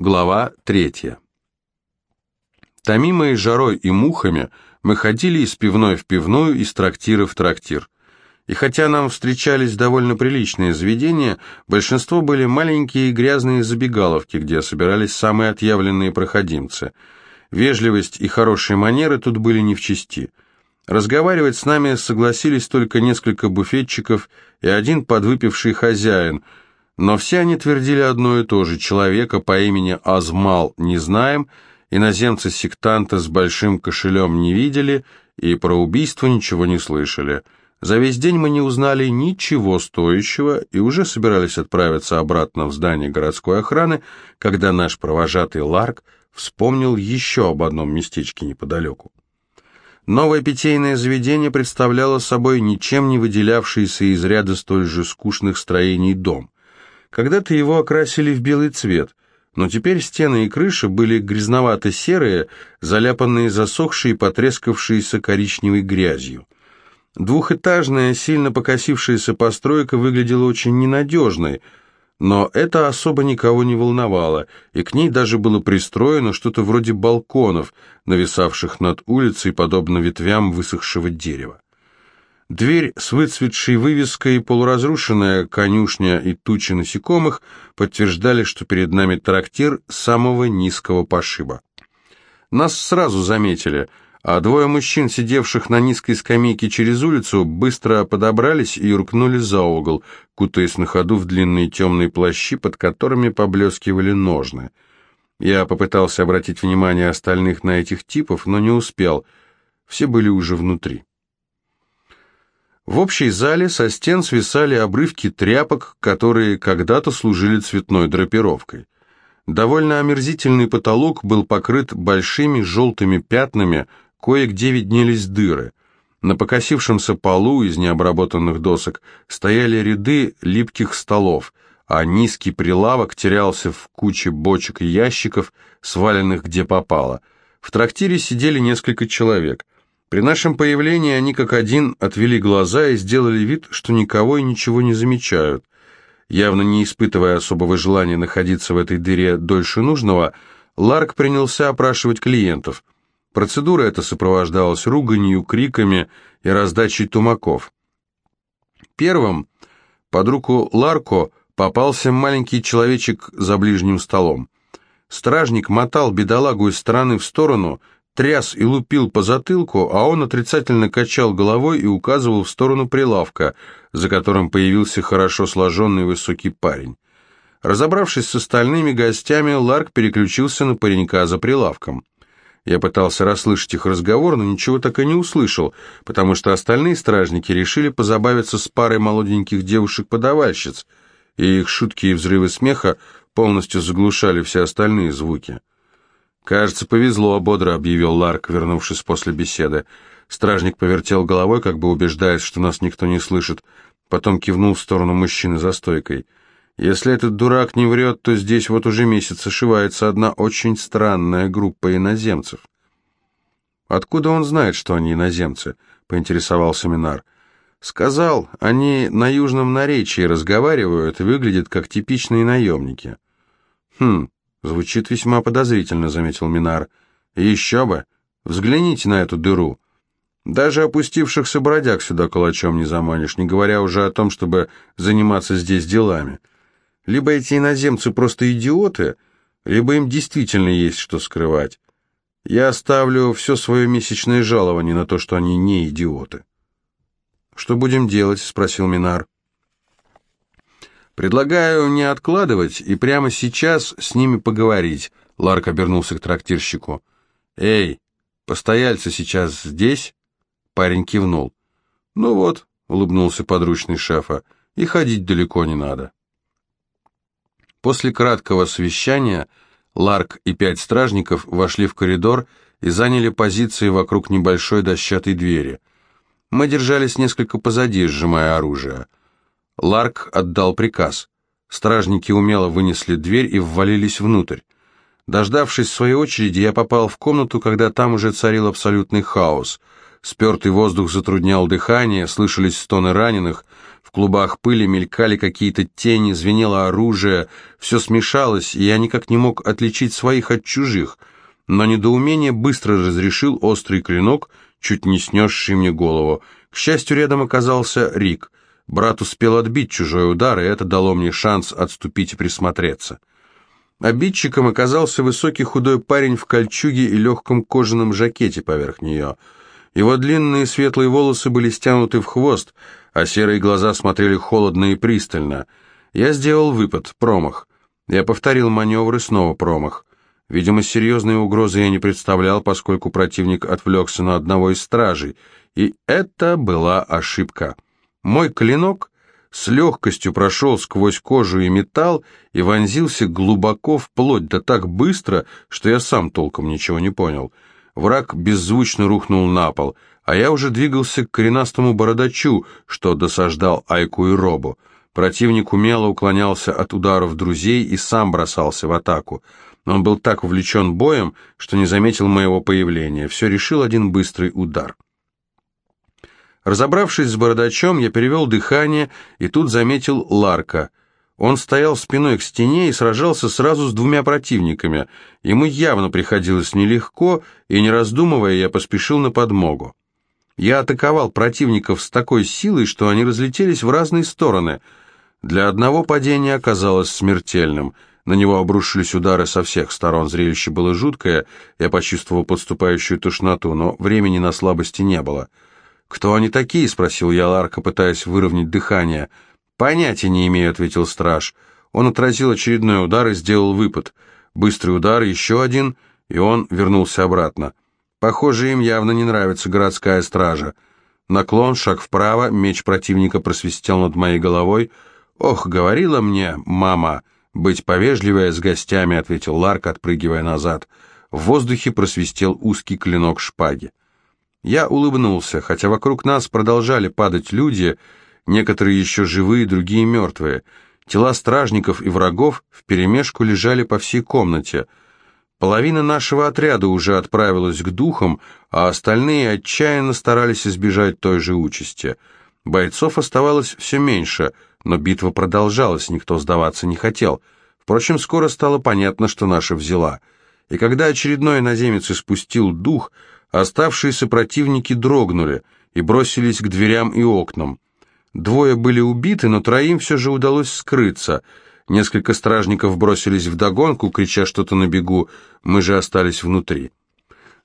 Глава третья. Томимые жарой и мухами, мы ходили из пивной в пивную, из трактира в трактир. И хотя нам встречались довольно приличные заведения, большинство были маленькие грязные забегаловки, где собирались самые отъявленные проходимцы. Вежливость и хорошие манеры тут были не в чести. Разговаривать с нами согласились только несколько буфетчиков и один подвыпивший хозяин – но все они твердили одно и то же. Человека по имени Азмал не знаем, иноземца-сектанта с большим кошелем не видели и про убийство ничего не слышали. За весь день мы не узнали ничего стоящего и уже собирались отправиться обратно в здание городской охраны, когда наш провожатый Ларк вспомнил еще об одном местечке неподалеку. Новое питейное заведение представляло собой ничем не выделявшийся из ряда столь же скучных строений дом. Когда-то его окрасили в белый цвет, но теперь стены и крыша были грязновато-серые, заляпанные засохшей и потрескавшейся коричневой грязью. Двухэтажная, сильно покосившаяся постройка выглядела очень ненадежной, но это особо никого не волновало, и к ней даже было пристроено что-то вроде балконов, нависавших над улицей, подобно ветвям высохшего дерева. Дверь с выцветшей вывеской, полуразрушенная конюшня и тучи насекомых подтверждали, что перед нами трактир самого низкого пошиба. Нас сразу заметили, а двое мужчин, сидевших на низкой скамейке через улицу, быстро подобрались и уркнули за угол, кутаясь на ходу в длинные темные плащи, под которыми поблескивали ножны. Я попытался обратить внимание остальных на этих типов, но не успел. Все были уже внутри. В общей зале со стен свисали обрывки тряпок, которые когда-то служили цветной драпировкой. Довольно омерзительный потолок был покрыт большими желтыми пятнами, кое-где виднелись дыры. На покосившемся полу из необработанных досок стояли ряды липких столов, а низкий прилавок терялся в куче бочек и ящиков, сваленных где попало. В трактире сидели несколько человек. При нашем появлении они как один отвели глаза и сделали вид, что никого и ничего не замечают. Явно не испытывая особого желания находиться в этой дыре дольше нужного, Ларк принялся опрашивать клиентов. Процедура эта сопровождалась руганью, криками и раздачей тумаков. Первым под руку Ларко попался маленький человечек за ближним столом. Стражник мотал бедолагу из стороны в сторону, тряс и лупил по затылку, а он отрицательно качал головой и указывал в сторону прилавка, за которым появился хорошо сложенный высокий парень. Разобравшись с остальными гостями, Ларк переключился на паренька за прилавком. Я пытался расслышать их разговор, но ничего так и не услышал, потому что остальные стражники решили позабавиться с парой молоденьких девушек-подавальщиц, и их шутки и взрывы смеха полностью заглушали все остальные звуки. «Кажется, повезло», — бодро объявил Ларк, вернувшись после беседы. Стражник повертел головой, как бы убеждаясь, что нас никто не слышит, потом кивнул в сторону мужчины за стойкой. «Если этот дурак не врет, то здесь вот уже месяц ошивается одна очень странная группа иноземцев». «Откуда он знает, что они иноземцы?» — поинтересовался Минар. «Сказал, они на южном наречии разговаривают и выглядят как типичные наемники». «Хм, «Звучит весьма подозрительно», — заметил Минар. еще бы! Взгляните на эту дыру. Даже опустившихся бродяг сюда калачом не заманишь, не говоря уже о том, чтобы заниматься здесь делами. Либо эти иноземцы просто идиоты, либо им действительно есть что скрывать. Я оставлю все свое месячное жалование на то, что они не идиоты». «Что будем делать?» — спросил Минар. «Предлагаю не откладывать и прямо сейчас с ними поговорить», — Ларк обернулся к трактирщику. «Эй, постояльцы сейчас здесь?» Парень кивнул. «Ну вот», — улыбнулся подручный шефа, — «и ходить далеко не надо». После краткого совещания Ларк и пять стражников вошли в коридор и заняли позиции вокруг небольшой дощатой двери. Мы держались несколько позади, сжимая оружие. Ларк отдал приказ. Стражники умело вынесли дверь и ввалились внутрь. Дождавшись своей очереди, я попал в комнату, когда там уже царил абсолютный хаос. Спертый воздух затруднял дыхание, слышались стоны раненых, В клубах пыли мелькали какие-то тени, звенело оружие, все смешалось, и я никак не мог отличить своих от чужих, но недоумение быстро разрешил острый клинок, чуть не снесший мне голову. К счастью, рядом оказался Рик. Брат успел отбить чужой удар, и это дало мне шанс отступить и присмотреться. Обидчиком оказался высокий худой парень в кольчуге и легком кожаном жакете поверх нее. Его длинные светлые волосы были стянуты в хвост, а серые глаза смотрели холодно и пристально. Я сделал выпад, промах. Я повторил маневр и снова промах. Видимо, серьезной угрозы я не представлял, поскольку противник отвлекся на одного из стражей, и это была ошибка. Мой клинок с легкостью прошел сквозь кожу и металл и вонзился глубоко в плоть, да так быстро, что я сам толком ничего не понял. Враг беззвучно рухнул на пол, а я уже двигался к коренастому бородачу, что досаждал Айку и Робу. Противник умело уклонялся от ударов друзей и сам бросался в атаку. Он был так увлечен боем, что не заметил моего появления. Все решил один быстрый удар. Разобравшись с бородачом, я перевел дыхание и тут заметил Ларка. Он стоял спиной к стене и сражался сразу с двумя противниками. Ему явно приходилось нелегко, и не раздумывая, я поспешил на подмогу. Я атаковал противников с такой силой, что они разлетелись в разные стороны. Для одного падения оказалось смертельным. На него обрушились удары со всех сторон, зрелище было жуткое, я почувствовал подступающую тошноту, но времени на слабости не было. «Кто они такие?» — спросил я Ларка, пытаясь выровнять дыхание. «Понятия не имею», — ответил страж. Он отразил очередной удар и сделал выпад. Быстрый удар, еще один, и он вернулся обратно. Похоже, им явно не нравится городская стража. Наклон, шаг вправо, меч противника просвистел над моей головой. «Ох, говорила мне мама, быть повежливая с гостями», — ответил Ларк, отпрыгивая назад. В воздухе просвистел узкий клинок шпаги. Я улыбнулся, хотя вокруг нас продолжали падать люди, некоторые еще живые, другие мертвые. Тела стражников и врагов вперемешку лежали по всей комнате. Половина нашего отряда уже отправилась к духам, а остальные отчаянно старались избежать той же участи. Бойцов оставалось все меньше, но битва продолжалась, никто сдаваться не хотел. Впрочем, скоро стало понятно, что наша взяла. И когда очередной наземец испустил дух, Оставшиеся противники дрогнули и бросились к дверям и окнам. Двое были убиты, но троим все же удалось скрыться. Несколько стражников бросились вдогонку, крича что-то на бегу, мы же остались внутри.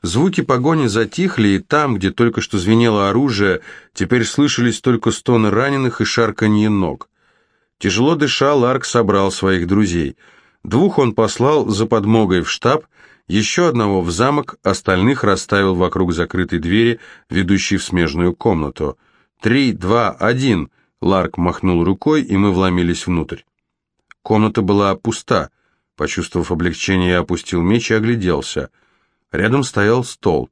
Звуки погони затихли, и там, где только что звенело оружие, теперь слышались только стоны раненых и шарканье ног. Тяжело дыша, Ларк собрал своих друзей. Двух он послал за подмогой в штаб, еще одного в замок, остальных расставил вокруг закрытой двери, ведущей в смежную комнату. «Три, два, один!» Ларк махнул рукой, и мы вломились внутрь. Комната была пуста. Почувствовав облегчение, я опустил меч и огляделся. Рядом стоял стол.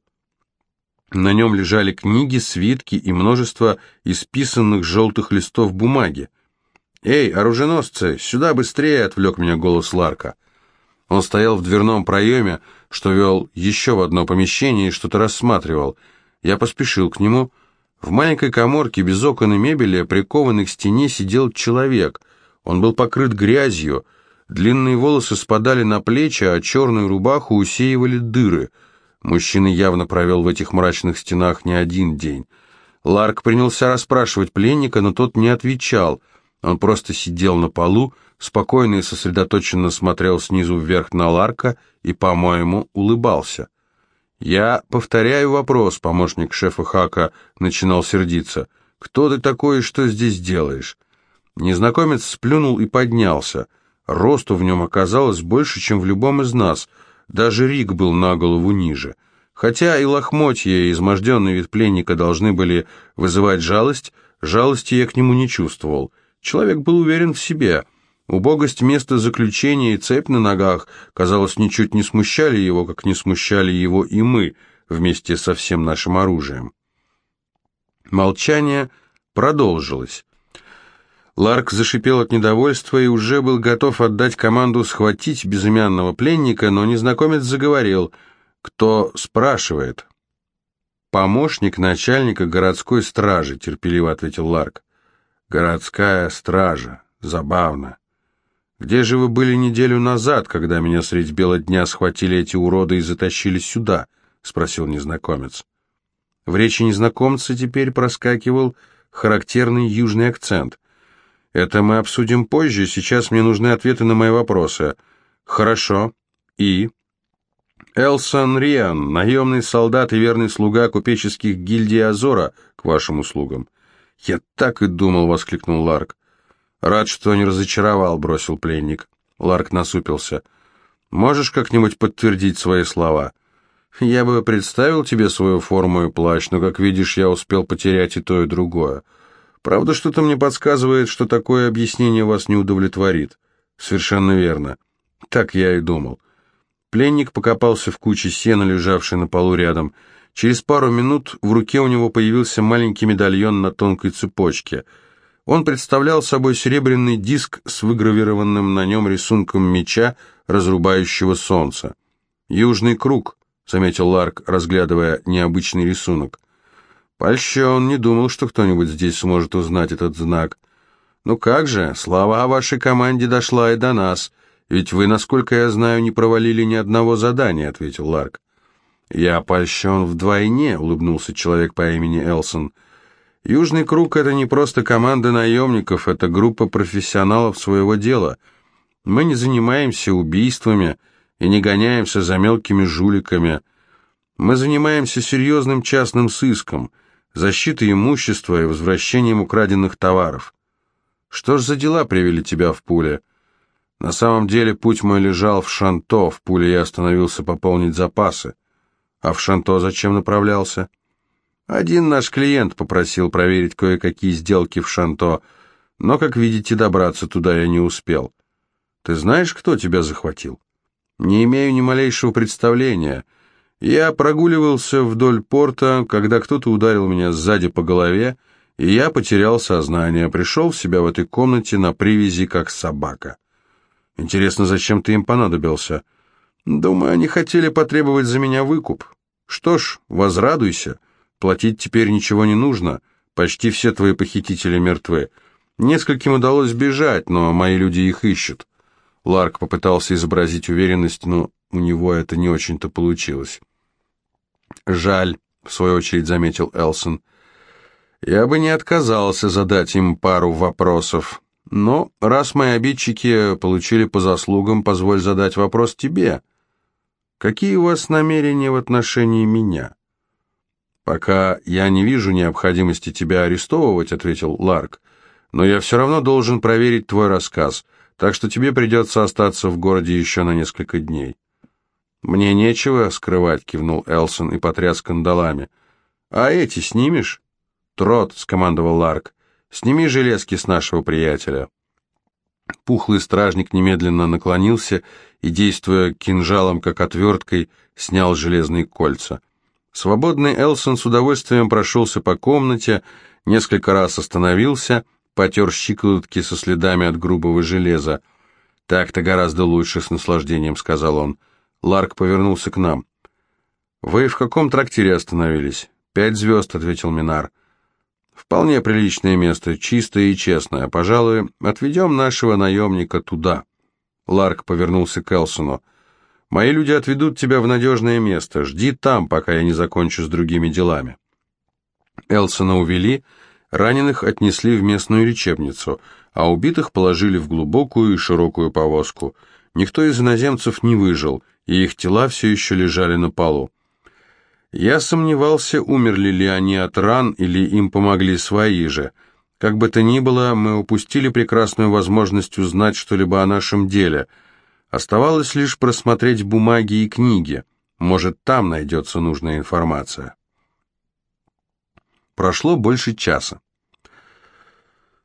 На нем лежали книги, свитки и множество исписанных желтых листов бумаги. «Эй, оруженосцы, сюда быстрее!» — отвлек меня голос Ларка. Он стоял в дверном проеме, что вел еще в одно помещение и что-то рассматривал. Я поспешил к нему. В маленькой коморке без окон и мебели, прикованный к стене, сидел человек. Он был покрыт грязью. Длинные волосы спадали на плечи, а черную рубаху усеивали дыры. Мужчина явно провел в этих мрачных стенах не один день. Ларк принялся расспрашивать пленника, но тот не отвечал. Он просто сидел на полу, спокойно и сосредоточенно смотрел снизу вверх на Ларка и, по-моему, улыбался. «Я повторяю вопрос», — помощник шефа Хака начинал сердиться. «Кто ты такой и что здесь делаешь?» Незнакомец сплюнул и поднялся. Росту в нем оказалось больше, чем в любом из нас. Даже Рик был на голову ниже. Хотя и лохмотья, и изможденный вид пленника должны были вызывать жалость, жалости я к нему не чувствовал. Человек был уверен в себе — Убогость места заключения и цепь на ногах, казалось, ничуть не смущали его, как не смущали его и мы, вместе со всем нашим оружием. Молчание продолжилось. Ларк зашипел от недовольства и уже был готов отдать команду схватить безымянного пленника, но незнакомец заговорил. «Кто спрашивает?» «Помощник начальника городской стражи», — терпеливо ответил Ларк. Городская стража. Забавно. Где же вы были неделю назад, когда меня средь бела дня схватили эти уроды и затащили сюда? Спросил незнакомец. В речи незнакомца теперь проскакивал характерный южный акцент. Это мы обсудим позже, сейчас мне нужны ответы на мои вопросы. Хорошо. И? Элсон Риан, наемный солдат и верный слуга купеческих гильдий Азора, к вашим услугам. Я так и думал, воскликнул Ларк. Рад, что не разочаровал, бросил пленник. Ларк насупился. Можешь как-нибудь подтвердить свои слова? Я бы представил тебе свою форму и плащ, но, как видишь, я успел потерять и то, и другое. Правда, что-то мне подсказывает, что такое объяснение вас не удовлетворит. Совершенно верно. Так я и думал. Пленник покопался в куче сена, лежавшей на полу рядом. Через пару минут в руке у него появился маленький медальон на тонкой цепочке. Он представлял собой серебряный диск с выгравированным на нем рисунком меча, разрубающего солнце. «Южный круг», — заметил Ларк, разглядывая необычный рисунок. «Польщен, не думал, что кто-нибудь здесь сможет узнать этот знак. Ну как же, слава о вашей команде дошла и до нас». «Ведь вы, насколько я знаю, не провалили ни одного задания», — ответил Ларк. «Я польщен вдвойне», — улыбнулся человек по имени Элсон. «Южный круг — это не просто команда наемников, это группа профессионалов своего дела. Мы не занимаемся убийствами и не гоняемся за мелкими жуликами. Мы занимаемся серьезным частным сыском, защитой имущества и возвращением украденных товаров. Что ж за дела привели тебя в пуле?» На самом деле путь мой лежал в Шанто, в пуле я остановился пополнить запасы. А в Шанто зачем направлялся? Один наш клиент попросил проверить кое-какие сделки в Шанто, но, как видите, добраться туда я не успел. Ты знаешь, кто тебя захватил? Не имею ни малейшего представления. Я прогуливался вдоль порта, когда кто-то ударил меня сзади по голове, и я потерял сознание, пришел в себя в этой комнате на привязи, как собака. Интересно, зачем ты им понадобился? Думаю, они хотели потребовать за меня выкуп. Что ж, возрадуйся. Платить теперь ничего не нужно. Почти все твои похитители мертвы. Нескольким удалось бежать, но мои люди их ищут. Ларк попытался изобразить уверенность, но у него это не очень-то получилось. «Жаль», — в свою очередь заметил Элсон. «Я бы не отказался задать им пару вопросов. Но раз мои обидчики получили по заслугам, позволь задать вопрос тебе. Какие у вас намерения в отношении меня? Пока я не вижу необходимости тебя арестовывать, ответил Ларк, но я все равно должен проверить твой рассказ, так что тебе придется остаться в городе еще на несколько дней. Мне нечего скрывать, кивнул Элсон и потряс кандалами. А эти снимешь? Трот, скомандовал Ларк. Сними железки с нашего приятеля». Пухлый стражник немедленно наклонился и, действуя кинжалом как отверткой, снял железные кольца. Свободный Элсон с удовольствием прошелся по комнате, несколько раз остановился, потер щиколотки со следами от грубого железа. «Так-то гораздо лучше», — с наслаждением сказал он. Ларк повернулся к нам. «Вы в каком трактире остановились?» «Пять звезд», — ответил Минар. Вполне приличное место, чистое и честное. Пожалуй, отведем нашего наемника туда. Ларк повернулся к Элсону. Мои люди отведут тебя в надежное место. Жди там, пока я не закончу с другими делами. Элсона увели, раненых отнесли в местную лечебницу, а убитых положили в глубокую и широкую повозку. Никто из иноземцев не выжил, и их тела все еще лежали на полу. Я сомневался, умерли ли они от ран или им помогли свои же. Как бы то ни было, мы упустили прекрасную возможность узнать что-либо о нашем деле. Оставалось лишь просмотреть бумаги и книги. Может, там найдется нужная информация. Прошло больше часа.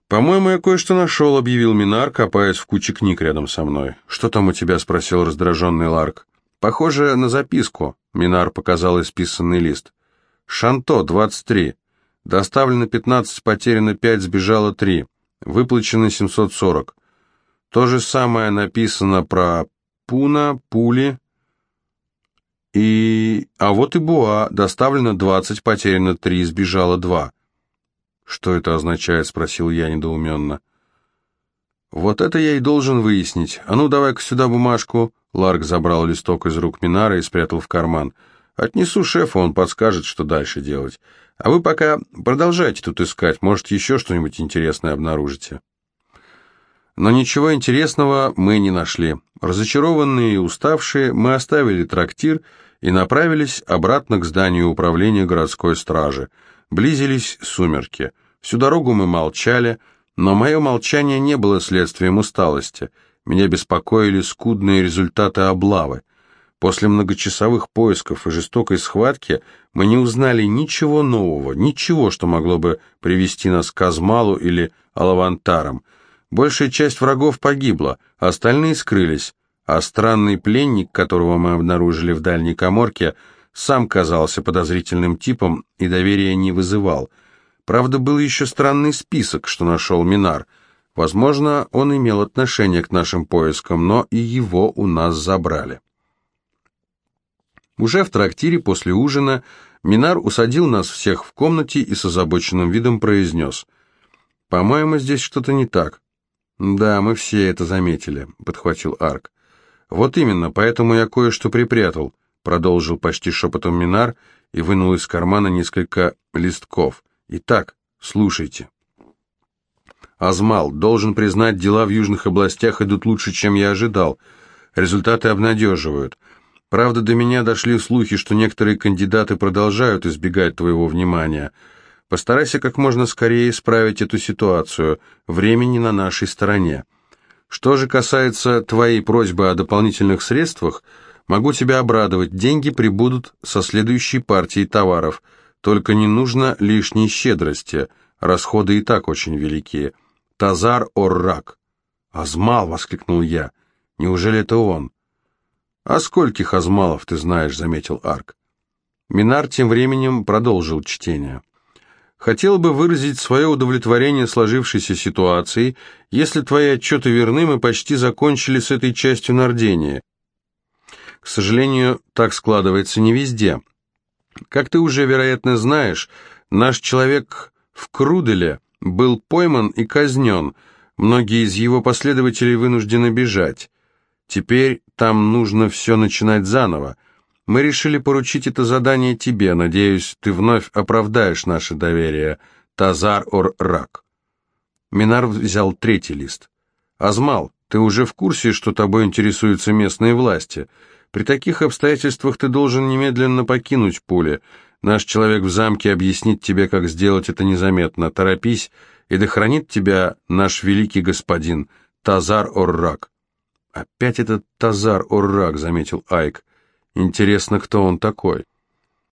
«По-моему, я кое-что нашел», — объявил Минар, копаясь в куче книг рядом со мной. «Что там у тебя?» — спросил раздраженный Ларк. «Похоже на записку», — Минар показал исписанный лист. «Шанто, 23. Доставлено 15, потеряно 5, сбежало 3. Выплачено 740. То же самое написано про Пуна, Пули и... А вот и Буа. Доставлено 20, потеряно 3, сбежало 2. «Что это означает?» — спросил я недоуменно. «Вот это я и должен выяснить. А ну, давай-ка сюда бумажку». Ларк забрал листок из рук Минара и спрятал в карман. «Отнесу шефу, он подскажет, что дальше делать. А вы пока продолжайте тут искать, может, еще что-нибудь интересное обнаружите». Но ничего интересного мы не нашли. Разочарованные и уставшие, мы оставили трактир и направились обратно к зданию управления городской стражи. Близились сумерки. Всю дорогу мы молчали, но мое молчание не было следствием усталости. Меня беспокоили скудные результаты облавы. После многочасовых поисков и жестокой схватки мы не узнали ничего нового, ничего, что могло бы привести нас к Азмалу или Алавантарам. Большая часть врагов погибла, а остальные скрылись, а странный пленник, которого мы обнаружили в дальней коморке, сам казался подозрительным типом и доверия не вызывал. Правда, был еще странный список, что нашел Минар. Возможно, он имел отношение к нашим поискам, но и его у нас забрали. Уже в трактире после ужина Минар усадил нас всех в комнате и с озабоченным видом произнес. «По-моему, здесь что-то не так». «Да, мы все это заметили», — подхватил Арк. «Вот именно, поэтому я кое-что припрятал», — продолжил почти шепотом Минар и вынул из кармана несколько листков. «Итак, слушайте». «Азмал, должен признать, дела в южных областях идут лучше, чем я ожидал. Результаты обнадеживают. Правда, до меня дошли слухи, что некоторые кандидаты продолжают избегать твоего внимания». Постарайся как можно скорее исправить эту ситуацию. Времени на нашей стороне. Что же касается твоей просьбы о дополнительных средствах, могу тебя обрадовать. Деньги прибудут со следующей партией товаров. Только не нужно лишней щедрости. Расходы и так очень велики. Тазар Оррак. «Азмал!» — воскликнул я. «Неужели это он?» «А скольких азмалов ты знаешь?» — заметил Арк. Минар тем временем продолжил чтение хотел бы выразить свое удовлетворение сложившейся ситуацией. Если твои отчеты верны, мы почти закончили с этой частью Нардения. К сожалению, так складывается не везде. Как ты уже, вероятно, знаешь, наш человек в Круделе был пойман и казнен, многие из его последователей вынуждены бежать. Теперь там нужно все начинать заново. Мы решили поручить это задание тебе. Надеюсь, ты вновь оправдаешь наше доверие. Тазар Ор-Рак. Минар взял третий лист. Азмал, ты уже в курсе, что тобой интересуются местные власти? При таких обстоятельствах ты должен немедленно покинуть поле. Наш человек в замке объяснит тебе, как сделать это незаметно. Торопись, и да хранит тебя наш великий господин Тазар Оррак. Опять этот Тазар Оррак, заметил Айк. Интересно, кто он такой?